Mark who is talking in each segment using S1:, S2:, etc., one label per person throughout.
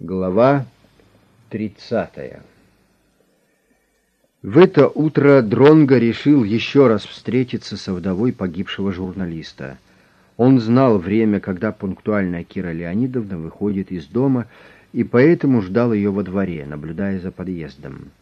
S1: Глава 30 В это утро Дронго решил еще раз встретиться со вдовой погибшего журналиста. Он знал время, когда пунктуальная Кира Леонидовна выходит из дома, и поэтому ждал ее во дворе, наблюдая за подъездом.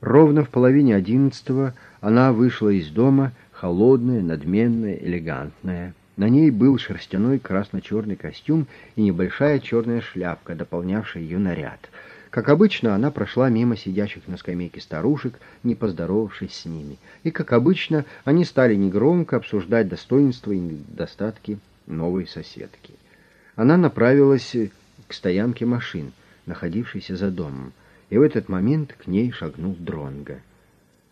S1: Ровно в половине одиннадцатого она вышла из дома, холодная, надменная, элегантная. На ней был шерстяной красно-черный костюм и небольшая черная шляпка, дополнявшая ее наряд. Как обычно, она прошла мимо сидящих на скамейке старушек, не поздоровавшись с ними. И, как обычно, они стали негромко обсуждать достоинства и недостатки новой соседки. Она направилась к стоянке машин, находившейся за домом, и в этот момент к ней шагнул Дронго.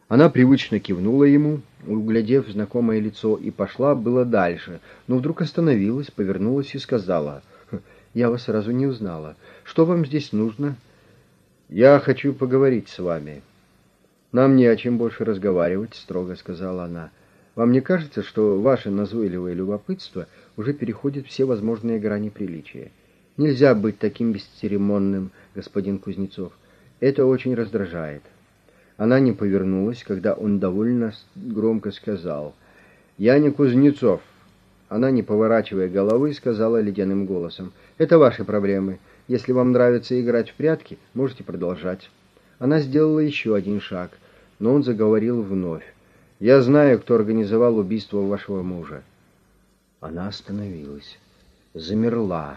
S1: Она привычно кивнула ему, углядев знакомое лицо, и пошла было дальше, но вдруг остановилась, повернулась и сказала, «Хм, «Я вас сразу не узнала. Что вам здесь нужно?» «Я хочу поговорить с вами». «Нам не о чем больше разговаривать», — строго сказала она. «Вам не кажется, что ваше назойливое любопытство уже переходит все возможные грани приличия? Нельзя быть таким бесцеремонным, господин Кузнецов. Это очень раздражает». Она не повернулась, когда он довольно громко сказал «Я не Кузнецов». Она, не поворачивая головы, сказала ледяным голосом «Это ваши проблемы. Если вам нравится играть в прятки, можете продолжать». Она сделала еще один шаг, но он заговорил вновь. «Я знаю, кто организовал убийство вашего мужа». Она остановилась, замерла,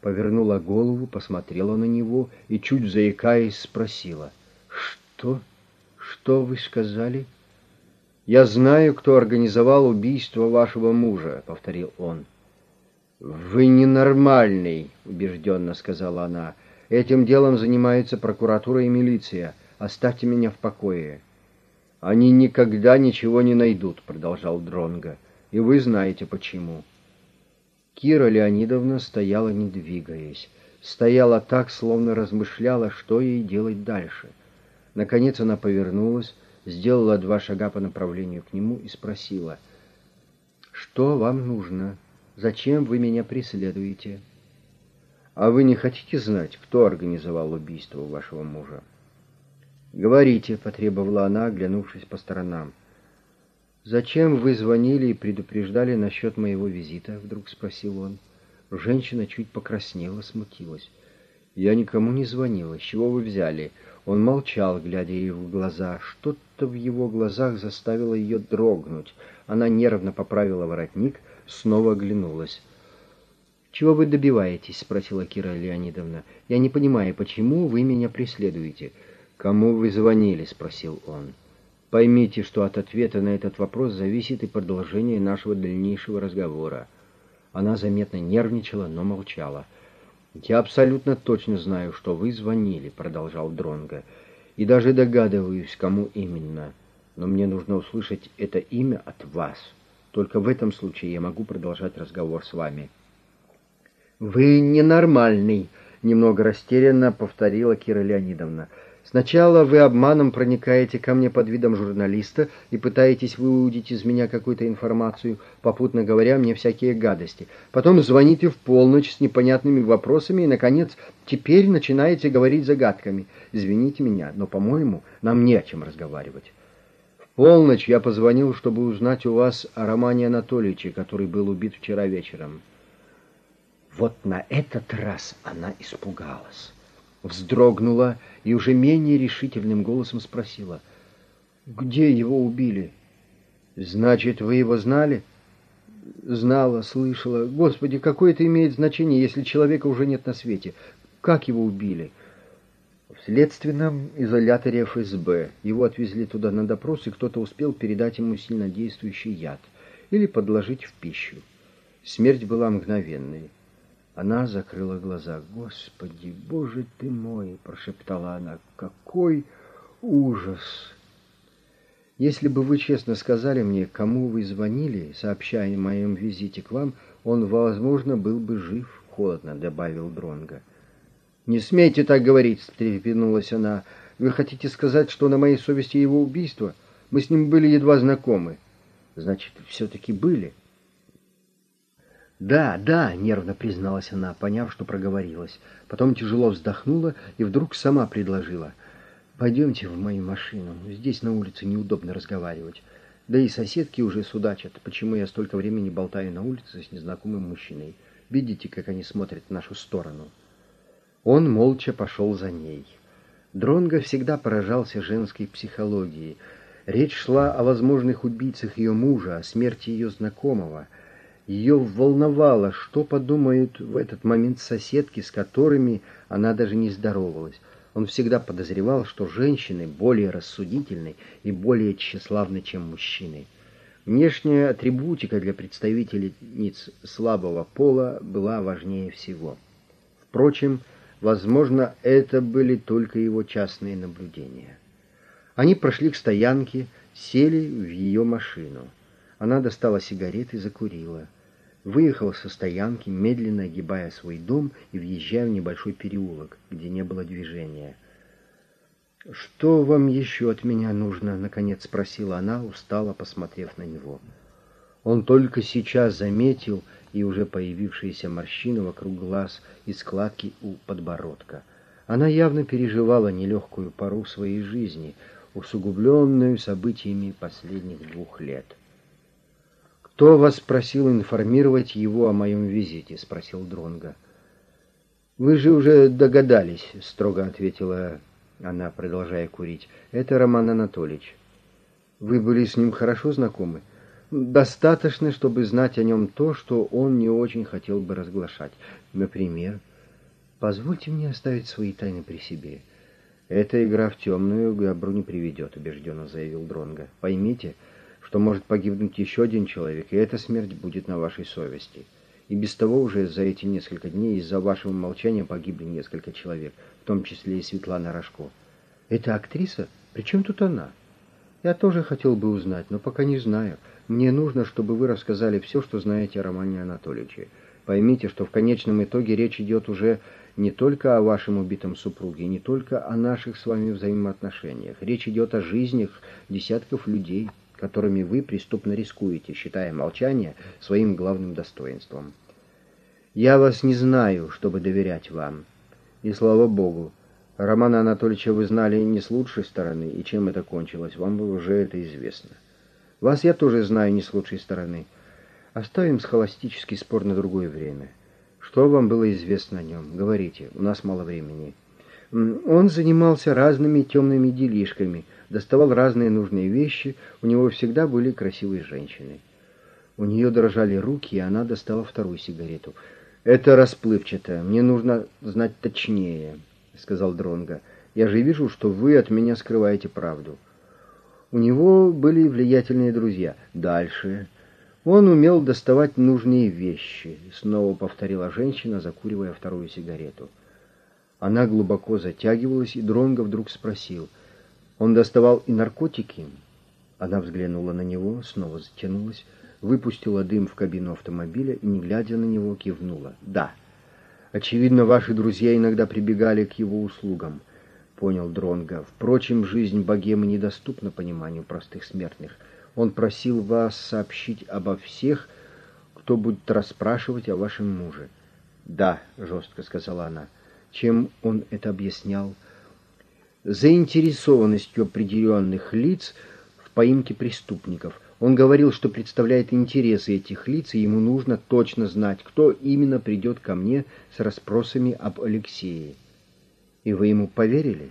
S1: повернула голову, посмотрела на него и, чуть заикаясь, спросила «Что?» «Что вы сказали?» «Я знаю, кто организовал убийство вашего мужа», — повторил он. «Вы ненормальный», — убежденно сказала она. «Этим делом занимаются прокуратура и милиция. Оставьте меня в покое». «Они никогда ничего не найдут», — продолжал Дронго. «И вы знаете почему». Кира Леонидовна стояла, не двигаясь. Стояла так, словно размышляла, что ей делать дальше. Наконец она повернулась, сделала два шага по направлению к нему и спросила, «Что вам нужно? Зачем вы меня преследуете?» «А вы не хотите знать, кто организовал убийство вашего мужа?» «Говорите», — потребовала она, оглянувшись по сторонам. «Зачем вы звонили и предупреждали насчет моего визита?» — вдруг спросил он. Женщина чуть покраснела, смутилась. «Я никому не звонила. С чего вы взяли?» Он молчал, глядя ей в глаза. Что-то в его глазах заставило ее дрогнуть. Она нервно поправила воротник, снова оглянулась. «Чего вы добиваетесь?» — спросила Кира Леонидовна. «Я не понимаю, почему вы меня преследуете?» «Кому вы звонили?» — спросил он. «Поймите, что от ответа на этот вопрос зависит и продолжение нашего дальнейшего разговора». Она заметно нервничала, но молчала. «Я абсолютно точно знаю, что вы звонили», — продолжал Дронго, «и даже догадываюсь, кому именно. Но мне нужно услышать это имя от вас. Только в этом случае я могу продолжать разговор с вами». «Вы ненормальный», — немного растерянно повторила Кира Леонидовна. Сначала вы обманом проникаете ко мне под видом журналиста и пытаетесь выудить из меня какую-то информацию, попутно говоря мне всякие гадости. Потом звоните в полночь с непонятными вопросами и, наконец, теперь начинаете говорить загадками. Извините меня, но, по-моему, нам не о чем разговаривать. В полночь я позвонил, чтобы узнать у вас о Романе Анатольевиче, который был убит вчера вечером. Вот на этот раз она испугалась вздрогнула и уже менее решительным голосом спросила, «Где его убили?» «Значит, вы его знали?» «Знала, слышала. Господи, какое это имеет значение, если человека уже нет на свете? Как его убили?» В следственном изоляторе ФСБ. Его отвезли туда на допрос, и кто-то успел передать ему сильнодействующий яд или подложить в пищу. Смерть была мгновенной. Она закрыла глаза. «Господи, Боже ты мой!» — прошептала она. «Какой ужас!» «Если бы вы честно сказали мне, кому вы звонили, сообщая о моем визите к вам, он, возможно, был бы жив», — холодно добавил Дронга. «Не смейте так говорить!» — встрепенулась она. «Вы хотите сказать, что на моей совести его убийство? Мы с ним были едва знакомы». «Значит, все-таки были?» «Да, да», — нервно призналась она, поняв, что проговорилась. Потом тяжело вздохнула и вдруг сама предложила. «Пойдемте в мою машину. Здесь на улице неудобно разговаривать. Да и соседки уже судачат, почему я столько времени болтаю на улице с незнакомым мужчиной. Видите, как они смотрят в нашу сторону?» Он молча пошел за ней. Дронго всегда поражался женской психологией. Речь шла о возможных убийцах ее мужа, о смерти ее знакомого — ее волновало, что подумают в этот момент соседки, с которыми она даже не здоровалась. Он всегда подозревал, что женщины более рассудительны и более тщеславны, чем мужчины. Внешняя атрибутика для представительниц слабого пола была важнее всего. Впрочем, возможно, это были только его частные наблюдения. Они прошли к стоянке, сели в ее машину. Она достала сигареты и закурила выехал со стоянки, медленно огибая свой дом и въезжая в небольшой переулок, где не было движения. «Что вам еще от меня нужно?» — наконец спросила она, устало посмотрев на него. Он только сейчас заметил и уже появившиеся морщины вокруг глаз и складки у подбородка. Она явно переживала нелегкую пору своей жизни, усугубленную событиями последних двух лет. «Кто вас просил информировать его о моем визите?» — спросил Дронга. «Вы же уже догадались», — строго ответила она, продолжая курить. «Это Роман Анатольевич. Вы были с ним хорошо знакомы?» «Достаточно, чтобы знать о нем то, что он не очень хотел бы разглашать. Например, позвольте мне оставить свои тайны при себе». «Эта игра в темную к добру не приведет», — убежденно заявил Дронга. «Поймите, — что может погибнуть еще один человек, и эта смерть будет на вашей совести. И без того уже за эти несколько дней из-за вашего молчания погибли несколько человек, в том числе и Светлана Рожко. Это актриса? Причем тут она? Я тоже хотел бы узнать, но пока не знаю. Мне нужно, чтобы вы рассказали все, что знаете о Романе Анатольевиче. Поймите, что в конечном итоге речь идет уже не только о вашем убитом супруге, не только о наших с вами взаимоотношениях. Речь идет о жизнях десятков людей которыми вы преступно рискуете, считая молчание своим главным достоинством. Я вас не знаю, чтобы доверять вам. И слава богу, Романа Анатольевича вы знали не с лучшей стороны, и чем это кончилось, вам уже это известно. Вас я тоже знаю не с лучшей стороны. Оставим схоластический спор на другое время. Что вам было известно о нем? Говорите, у нас мало времени. Он занимался разными темными делишками – доставал разные нужные вещи, у него всегда были красивые женщины. У нее дрожали руки, и она достала вторую сигарету. «Это расплывчато, мне нужно знать точнее», — сказал Дронга. «Я же вижу, что вы от меня скрываете правду». У него были влиятельные друзья. Дальше. Он умел доставать нужные вещи, снова повторила женщина, закуривая вторую сигарету. Она глубоко затягивалась, и Дронго вдруг спросил — он доставал и наркотики. Она взглянула на него, снова затянулась, выпустила дым в кабину автомобиля и, не глядя на него, кивнула. «Да. Очевидно, ваши друзья иногда прибегали к его услугам», — понял Дронга. «Впрочем, жизнь богемы недоступна пониманию простых смертных. Он просил вас сообщить обо всех, кто будет расспрашивать о вашем муже». «Да», — жестко сказала она. «Чем он это объяснял?» Заинтересованностью определенных лиц в поимке преступников. Он говорил, что представляет интересы этих лиц, и ему нужно точно знать, кто именно придет ко мне с расспросами об Алексее. И вы ему поверили?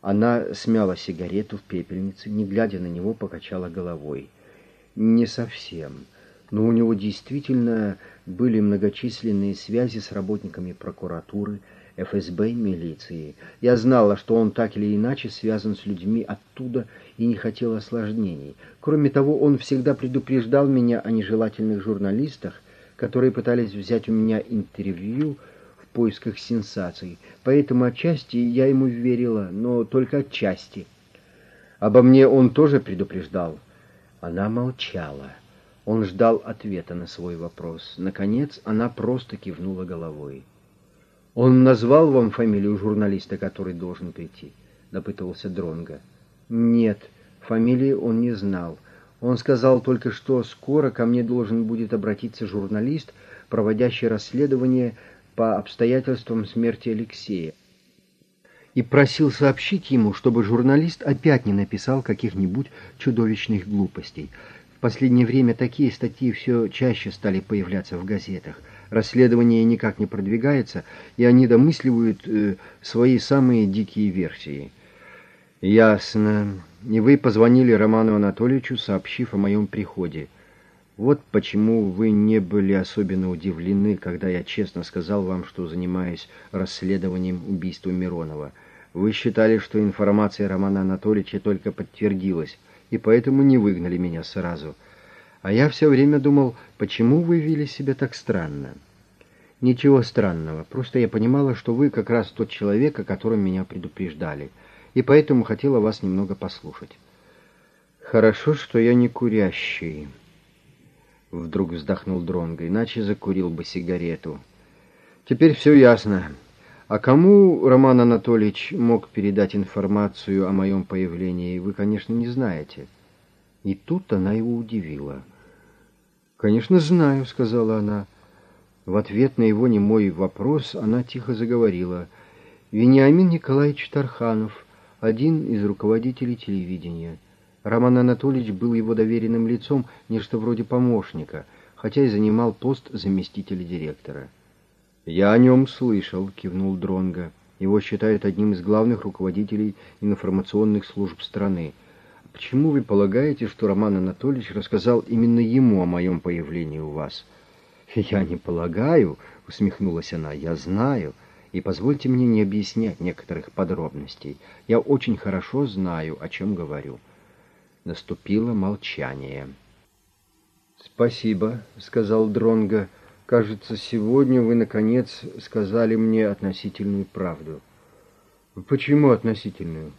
S1: Она смяла сигарету в пепельнице, не глядя на него, покачала головой. Не совсем. Но у него действительно были многочисленные связи с работниками прокуратуры, ФСБ, милиции. Я знала, что он так или иначе связан с людьми оттуда и не хотел осложнений. Кроме того, он всегда предупреждал меня о нежелательных журналистах, которые пытались взять у меня интервью в поисках сенсаций. Поэтому отчасти я ему верила, но только отчасти. Обо мне он тоже предупреждал. Она молчала. Он ждал ответа на свой вопрос. Наконец, она просто кивнула головой. Он назвал вам фамилию журналиста, который должен прийти? Допытывался Дронга. Нет, фамилии он не знал. Он сказал только, что скоро ко мне должен будет обратиться журналист, проводящий расследование по обстоятельствам смерти Алексея, и просил сообщить ему, чтобы журналист опять не написал каких-нибудь чудовищных глупостей. В последнее время такие статьи все чаще стали появляться в газетах. Расследование никак не продвигается, и они домысливают э, свои самые дикие версии. «Ясно. И вы позвонили Роману Анатольевичу, сообщив о моем приходе. Вот почему вы не были особенно удивлены, когда я честно сказал вам, что занимаюсь расследованием убийства Миронова. Вы считали, что информация Романа Анатольевича только подтвердилась, и поэтому не выгнали меня сразу. А я все время думал, почему вы вели себя так странно?» «Ничего странного, просто я понимала, что вы как раз тот человек, о котором меня предупреждали» и поэтому хотела вас немного послушать. Хорошо, что я не курящий. Вдруг вздохнул Дронго, иначе закурил бы сигарету. Теперь все ясно. А кому Роман Анатольевич мог передать информацию о моем появлении, вы, конечно, не знаете. И тут она его удивила. «Конечно, знаю», — сказала она. В ответ на его немой вопрос она тихо заговорила. «Вениамин Николаевич Тарханов» один из руководителей телевидения. Роман Анатольевич был его доверенным лицом, нечто вроде помощника, хотя и занимал пост заместителя директора. «Я о нем слышал», — кивнул Дронга. «Его считают одним из главных руководителей информационных служб страны. Почему вы полагаете, что Роман Анатольевич рассказал именно ему о моем появлении у вас?» «Я не полагаю», — усмехнулась она, — «я знаю» и позвольте мне не объяснять некоторых подробностей. Я очень хорошо знаю, о чем говорю». Наступило молчание. «Спасибо», — сказал Дронго. «Кажется, сегодня вы, наконец, сказали мне относительную правду». «Почему относительную?»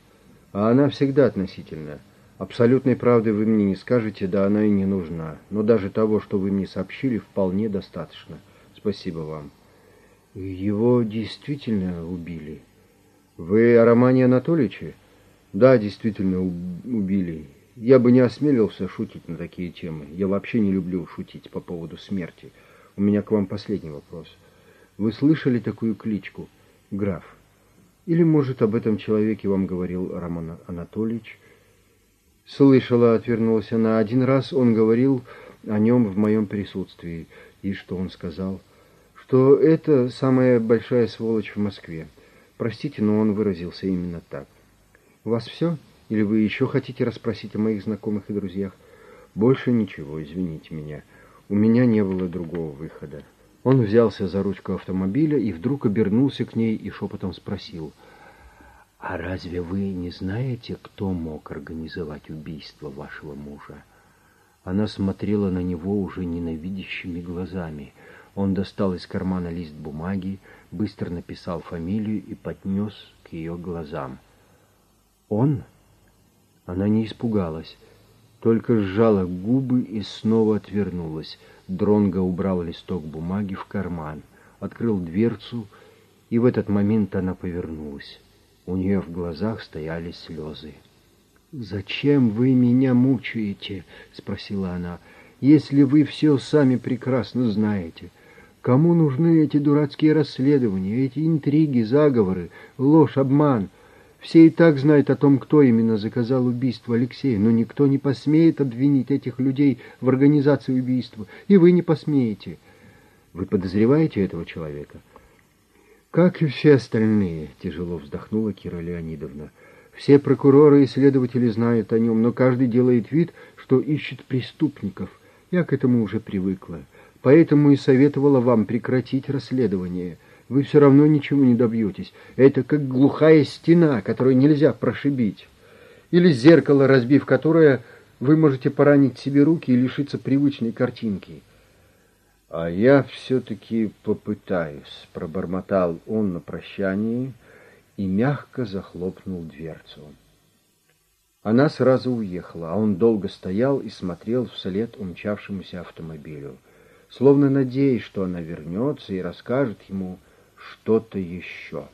S1: «А она всегда относительная. Абсолютной правды вы мне не скажете, да она и не нужна. Но даже того, что вы мне сообщили, вполне достаточно. Спасибо вам». Его действительно убили. Вы о Романе Анатольевиче? Да, действительно убили. Я бы не осмелился шутить на такие темы. Я вообще не люблю шутить по поводу смерти. У меня к вам последний вопрос. Вы слышали такую кличку? Граф. Или, может, об этом человеке вам говорил Роман Анатольевич? Слышала, отвернулась она. Один раз он говорил о нем в моем присутствии. И что он сказал? — что это самая большая сволочь в Москве. Простите, но он выразился именно так. У вас все? Или вы еще хотите расспросить о моих знакомых и друзьях? Больше ничего, извините меня. У меня не было другого выхода. Он взялся за ручку автомобиля и вдруг обернулся к ней и шепотом спросил. «А разве вы не знаете, кто мог организовать убийство вашего мужа?» Она смотрела на него уже ненавидящими глазами – он достал из кармана лист бумаги, быстро написал фамилию и поднес к ее глазам. «Он?» Она не испугалась, только сжала губы и снова отвернулась. Дронго убрал листок бумаги в карман, открыл дверцу, и в этот момент она повернулась. У нее в глазах стояли слезы. «Зачем вы меня мучаете?» — спросила она. «Если вы все сами прекрасно знаете». Кому нужны эти дурацкие расследования, эти интриги, заговоры, ложь, обман? Все и так знают о том, кто именно заказал убийство Алексея, но никто не посмеет обвинить этих людей в организации убийства, и вы не посмеете. Вы подозреваете этого человека? Как и все остальные, тяжело вздохнула Кира Леонидовна. Все прокуроры и следователи знают о нем, но каждый делает вид, что ищет преступников. Я к этому уже привыкла. Поэтому и советовала вам прекратить расследование. Вы все равно ничего не добьетесь. Это как глухая стена, которую нельзя прошибить. Или зеркало, разбив которое, вы можете поранить себе руки и лишиться привычной картинки. «А я все-таки попытаюсь», — пробормотал он на прощании и мягко захлопнул дверцу. Она сразу уехала, а он долго стоял и смотрел вслед умчавшемуся автомобилю словно надеясь, что она вернется и расскажет ему что-то еще.